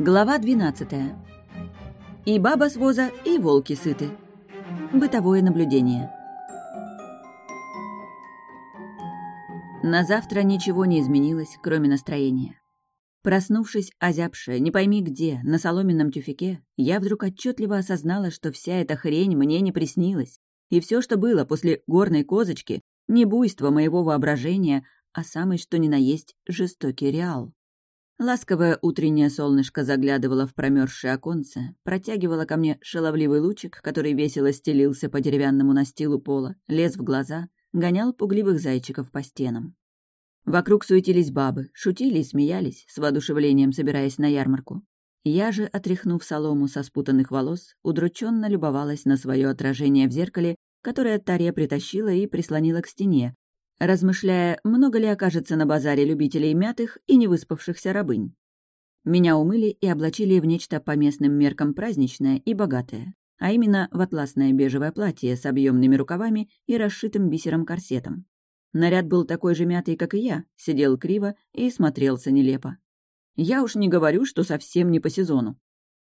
Глава 12. И баба с воза, и волки сыты. Бытовое наблюдение. На завтра ничего не изменилось, кроме настроения. Проснувшись, озябшая, не пойми где, на соломенном тюфике, я вдруг отчетливо осознала, что вся эта хрень мне не приснилась. И все, что было после горной козочки, не буйство моего воображения, а самый что ни на есть жестокий реал. Ласковое утреннее солнышко заглядывало в промерзшее оконце, протягивало ко мне шаловливый лучик, который весело стелился по деревянному настилу пола, лез в глаза, гонял пугливых зайчиков по стенам. Вокруг суетились бабы, шутили и смеялись, с воодушевлением собираясь на ярмарку. Я же, отряхнув солому со спутанных волос, удрученно любовалась на свое отражение в зеркале, которое Тарья притащила и прислонила к стене, размышляя, много ли окажется на базаре любителей мятых и невыспавшихся рабынь. Меня умыли и облачили в нечто по местным меркам праздничное и богатое, а именно в атласное бежевое платье с объемными рукавами и расшитым бисером корсетом. Наряд был такой же мятый, как и я, сидел криво и смотрелся нелепо. Я уж не говорю, что совсем не по сезону.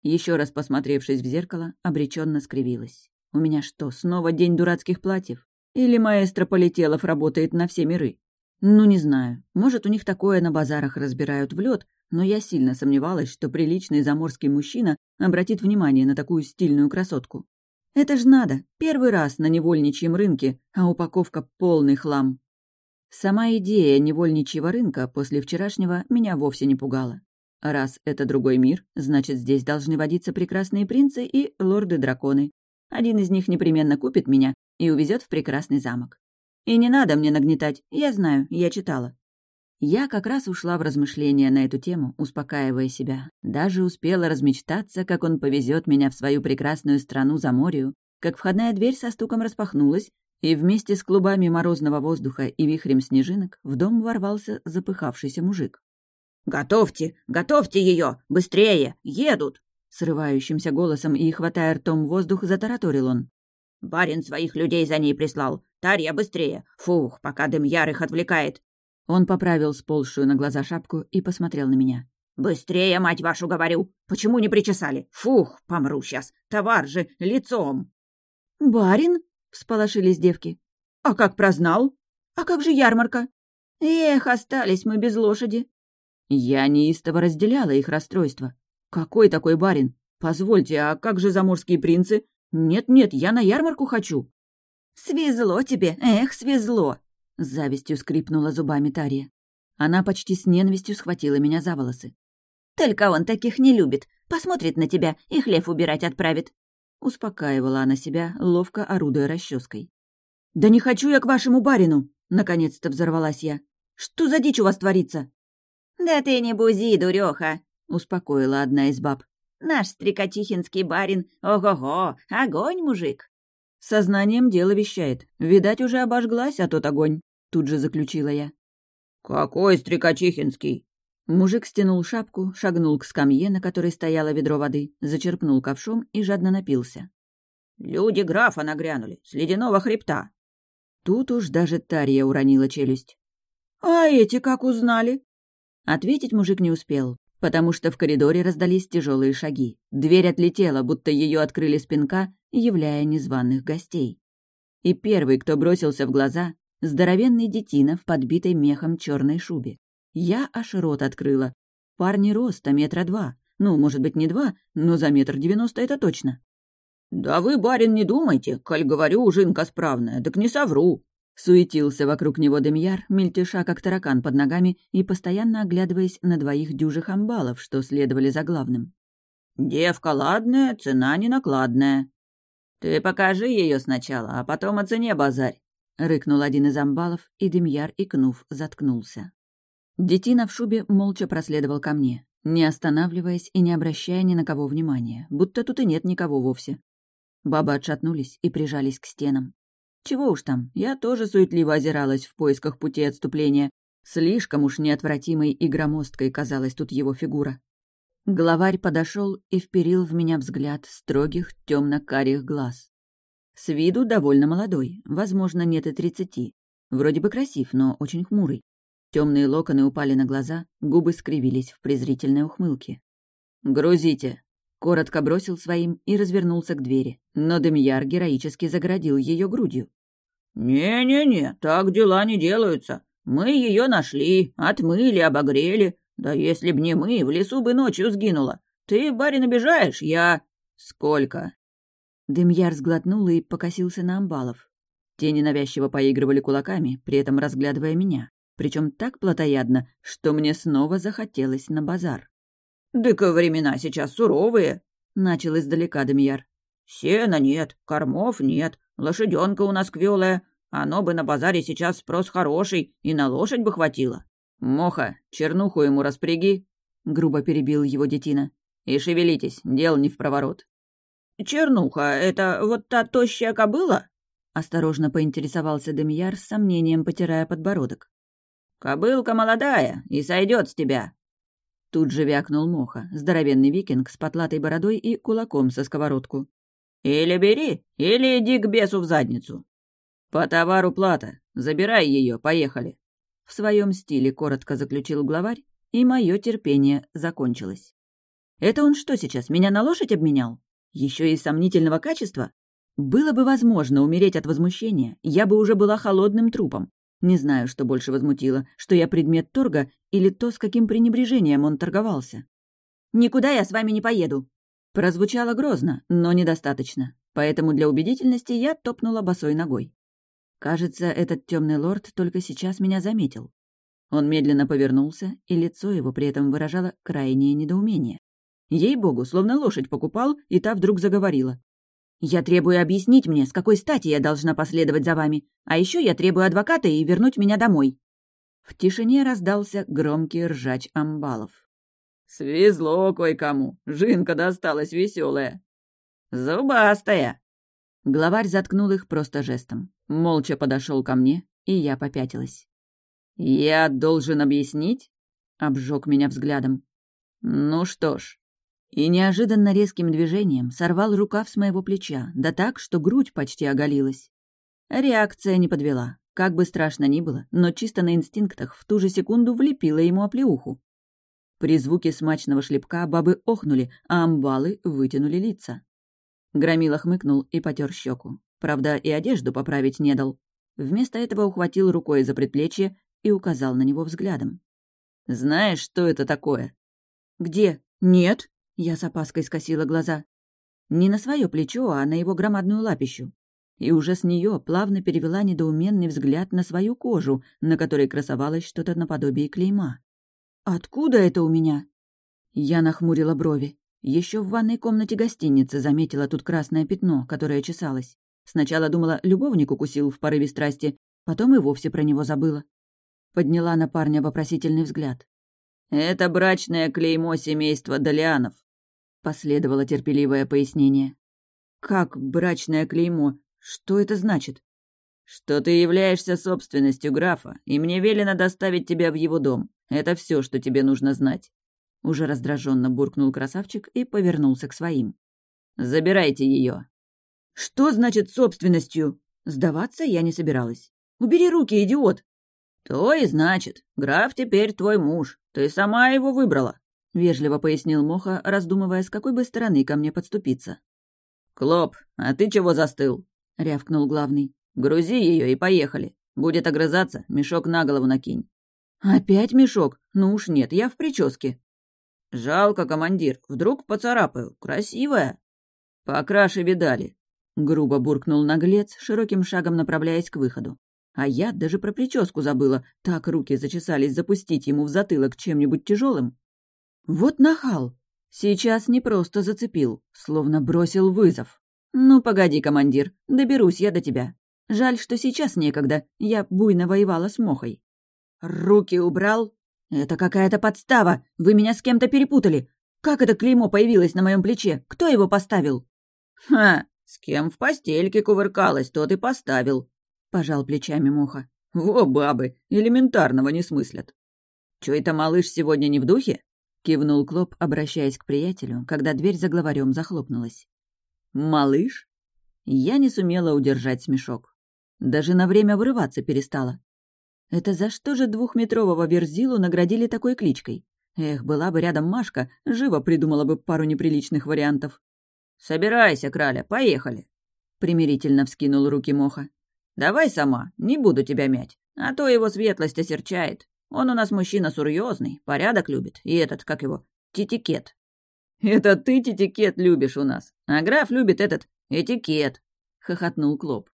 Еще раз посмотревшись в зеркало, обреченно скривилась. У меня что, снова день дурацких платьев? Или маэстро Полетелов работает на все миры? Ну, не знаю. Может, у них такое на базарах разбирают в лед, но я сильно сомневалась, что приличный заморский мужчина обратит внимание на такую стильную красотку. Это ж надо, первый раз на невольничьем рынке, а упаковка — полный хлам. Сама идея невольничьего рынка после вчерашнего меня вовсе не пугала. Раз это другой мир, значит, здесь должны водиться прекрасные принцы и лорды-драконы. Один из них непременно купит меня и увезет в прекрасный замок. И не надо мне нагнетать, я знаю, я читала. Я как раз ушла в размышления на эту тему, успокаивая себя. Даже успела размечтаться, как он повезет меня в свою прекрасную страну за морю, как входная дверь со стуком распахнулась, и вместе с клубами морозного воздуха и вихрем снежинок в дом ворвался запыхавшийся мужик. «Готовьте! Готовьте ее! Быстрее! Едут!» Срывающимся голосом и, хватая ртом воздух, затараторил он. Барин своих людей за ней прислал. Тарья, быстрее! Фух, пока дым ярых отвлекает!» Он поправил сползшую на глаза шапку и посмотрел на меня. «Быстрее, мать вашу, говорю! Почему не причесали? Фух, помру сейчас! Товар же лицом!» «Барин?» — всполошились девки. «А как прознал? А как же ярмарка?» «Эх, остались мы без лошади!» Я неистово разделяла их расстройство. «Какой такой барин? Позвольте, а как же заморские принцы? «Нет-нет, я на ярмарку хочу». «Свезло тебе, эх, свезло!» — с завистью скрипнула зубами Тария. Она почти с ненавистью схватила меня за волосы. «Только он таких не любит. Посмотрит на тебя и хлев убирать отправит». Успокаивала она себя, ловко орудуя расческой. «Да не хочу я к вашему барину!» — наконец-то взорвалась я. «Что за дичь у вас творится?» «Да ты не бузи, дуреха!» — успокоила одна из баб. Наш стрекочихинский барин, ого-го, огонь, мужик!» «Сознанием дело вещает. Видать, уже обожглась, а тот огонь», — тут же заключила я. «Какой стрекочихинский?» Мужик стянул шапку, шагнул к скамье, на которой стояло ведро воды, зачерпнул ковшом и жадно напился. «Люди графа нагрянули, с ледяного хребта». Тут уж даже Тарья уронила челюсть. «А эти как узнали?» Ответить мужик не успел потому что в коридоре раздались тяжелые шаги. Дверь отлетела, будто ее открыли с пинка, являя незваных гостей. И первый, кто бросился в глаза, здоровенный детина в подбитой мехом черной шубе. Я аж рот открыла. Парни роста метра два. Ну, может быть, не два, но за метр девяносто это точно. «Да вы, барин, не думайте, коль говорю, жинка справная, так не совру», Суетился вокруг него Демьяр, мельтеша как таракан под ногами и постоянно оглядываясь на двоих дюжих амбалов, что следовали за главным. «Девка ладная, цена ненакладная». «Ты покажи ее сначала, а потом о цене базарь», — рыкнул один из амбалов, и Демьяр, икнув, заткнулся. Детина в шубе молча проследовал ко мне, не останавливаясь и не обращая ни на кого внимания, будто тут и нет никого вовсе. Бабы отшатнулись и прижались к стенам. Чего уж там, я тоже суетливо озиралась в поисках пути отступления. Слишком уж неотвратимой и громоздкой казалась тут его фигура. Главарь подошел и вперил в меня взгляд строгих темно-карих глаз. С виду довольно молодой, возможно, нет и тридцати. Вроде бы красив, но очень хмурый. Темные локоны упали на глаза, губы скривились в презрительной ухмылке. «Грузите!» — коротко бросил своим и развернулся к двери, но Демьяр героически заградил ее грудью. «Не-не-не, так дела не делаются. Мы ее нашли, отмыли, обогрели. Да если б не мы, в лесу бы ночью сгинула. Ты, барин, обижаешь, я...» «Сколько?» Демьяр сглотнул и покосился на амбалов. Те ненавязчиво поигрывали кулаками, при этом разглядывая меня, причем так плотоядно, что мне снова захотелось на базар. «Да-ка времена сейчас суровые», — начал издалека Демьяр. «Сена нет, кормов нет, лошаденка у нас квелая. Оно бы на базаре сейчас спрос хороший, и на лошадь бы хватило». «Моха, чернуху ему распряги», — грубо перебил его детина. «И шевелитесь, дел не в проворот». «Чернуха, это вот та тощая кобыла?» — осторожно поинтересовался Демьяр с сомнением, потирая подбородок. «Кобылка молодая и сойдет с тебя». Тут же вякнул Моха, здоровенный викинг с потлатой бородой и кулаком со сковородку. «Или бери, или иди к бесу в задницу». «По товару плата. Забирай ее, поехали». В своем стиле коротко заключил главарь, и мое терпение закончилось. «Это он что сейчас, меня на лошадь обменял? Еще и сомнительного качества? Было бы возможно умереть от возмущения, я бы уже была холодным трупом. Не знаю, что больше возмутило, что я предмет торга или то, с каким пренебрежением он торговался. «Никуда я с вами не поеду», Прозвучало грозно, но недостаточно, поэтому для убедительности я топнула босой ногой. Кажется, этот темный лорд только сейчас меня заметил. Он медленно повернулся, и лицо его при этом выражало крайнее недоумение. Ей-богу, словно лошадь покупал, и та вдруг заговорила. «Я требую объяснить мне, с какой стати я должна последовать за вами, а еще я требую адвоката и вернуть меня домой». В тишине раздался громкий ржач амбалов. Свезло кое-кому. Жинка досталась веселая. Зубастая. Главарь заткнул их просто жестом. Молча подошел ко мне, и я попятилась. «Я должен объяснить?» — обжег меня взглядом. «Ну что ж». И неожиданно резким движением сорвал рукав с моего плеча, да так, что грудь почти оголилась. Реакция не подвела. Как бы страшно ни было, но чисто на инстинктах в ту же секунду влепила ему оплеуху. При звуке смачного шлепка бабы охнули, а амбалы вытянули лица. Громила хмыкнул и потер щеку. Правда, и одежду поправить не дал. Вместо этого ухватил рукой за предплечье и указал на него взглядом. «Знаешь, что это такое?» «Где? Нет?» Я с опаской скосила глаза. Не на свое плечо, а на его громадную лапищу. И уже с нее плавно перевела недоуменный взгляд на свою кожу, на которой красовалось что-то наподобие клейма. «Откуда это у меня?» Я нахмурила брови. Еще в ванной комнате гостиницы заметила тут красное пятно, которое чесалось. Сначала думала, любовник укусил в порыве страсти, потом и вовсе про него забыла. Подняла на парня вопросительный взгляд. «Это брачное клеймо семейства Долианов», — последовало терпеливое пояснение. «Как брачное клеймо? Что это значит?» «Что ты являешься собственностью графа, и мне велено доставить тебя в его дом. Это все, что тебе нужно знать». Уже раздраженно буркнул красавчик и повернулся к своим. «Забирайте ее. «Что значит собственностью?» Сдаваться я не собиралась. «Убери руки, идиот!» «То и значит. Граф теперь твой муж. Ты сама его выбрала», — вежливо пояснил Моха, раздумывая, с какой бы стороны ко мне подступиться. «Клоп, а ты чего застыл?» — рявкнул главный. «Грузи ее и поехали. Будет огрызаться, мешок на голову накинь». «Опять мешок? Ну уж нет, я в прическе». «Жалко, командир, вдруг поцарапаю. Красивая». «По краше видали», — грубо буркнул наглец, широким шагом направляясь к выходу. А я даже про прическу забыла, так руки зачесались запустить ему в затылок чем-нибудь тяжелым. Вот нахал! Сейчас не просто зацепил, словно бросил вызов. «Ну, погоди, командир, доберусь я до тебя. Жаль, что сейчас некогда, я буйно воевала с Мохой». «Руки убрал?» «Это какая-то подстава! Вы меня с кем-то перепутали! Как это клеймо появилось на моем плече? Кто его поставил?» «Ха! С кем в постельке кувыркалась, тот и поставил!» — пожал плечами Муха. «Во, бабы! Элементарного не смыслят!» «Чё это малыш сегодня не в духе?» — кивнул Клоп, обращаясь к приятелю, когда дверь за главарем захлопнулась. «Малыш?» Я не сумела удержать смешок. Даже на время вырываться перестала. Это за что же двухметрового верзилу наградили такой кличкой? Эх, была бы рядом Машка, живо придумала бы пару неприличных вариантов. «Собирайся, краля, поехали!» — примирительно вскинул руки Моха. «Давай сама, не буду тебя мять, а то его светлость осерчает. Он у нас мужчина серьезный, порядок любит, и этот, как его, титикет». «Это ты титикет любишь у нас, а граф любит этот этикет», — хохотнул Клоп.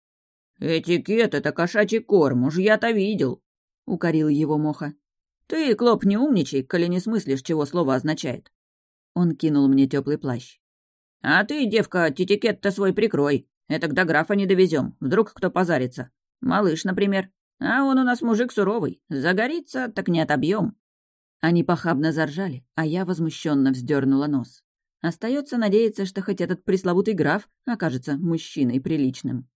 «Этикет — это кошачий корм, уж я-то видел», — укорил его Моха. «Ты, Клоп, не умничай, коли не смыслишь, чего слово означает». Он кинул мне теплый плащ. «А ты, девка, титикет-то свой прикрой. Это до графа не довезем. Вдруг кто позарится. Малыш, например. А он у нас мужик суровый. Загорится, так не отобьем. Они похабно заржали, а я возмущенно вздернула нос. Остается надеяться, что хоть этот пресловутый граф окажется мужчиной приличным.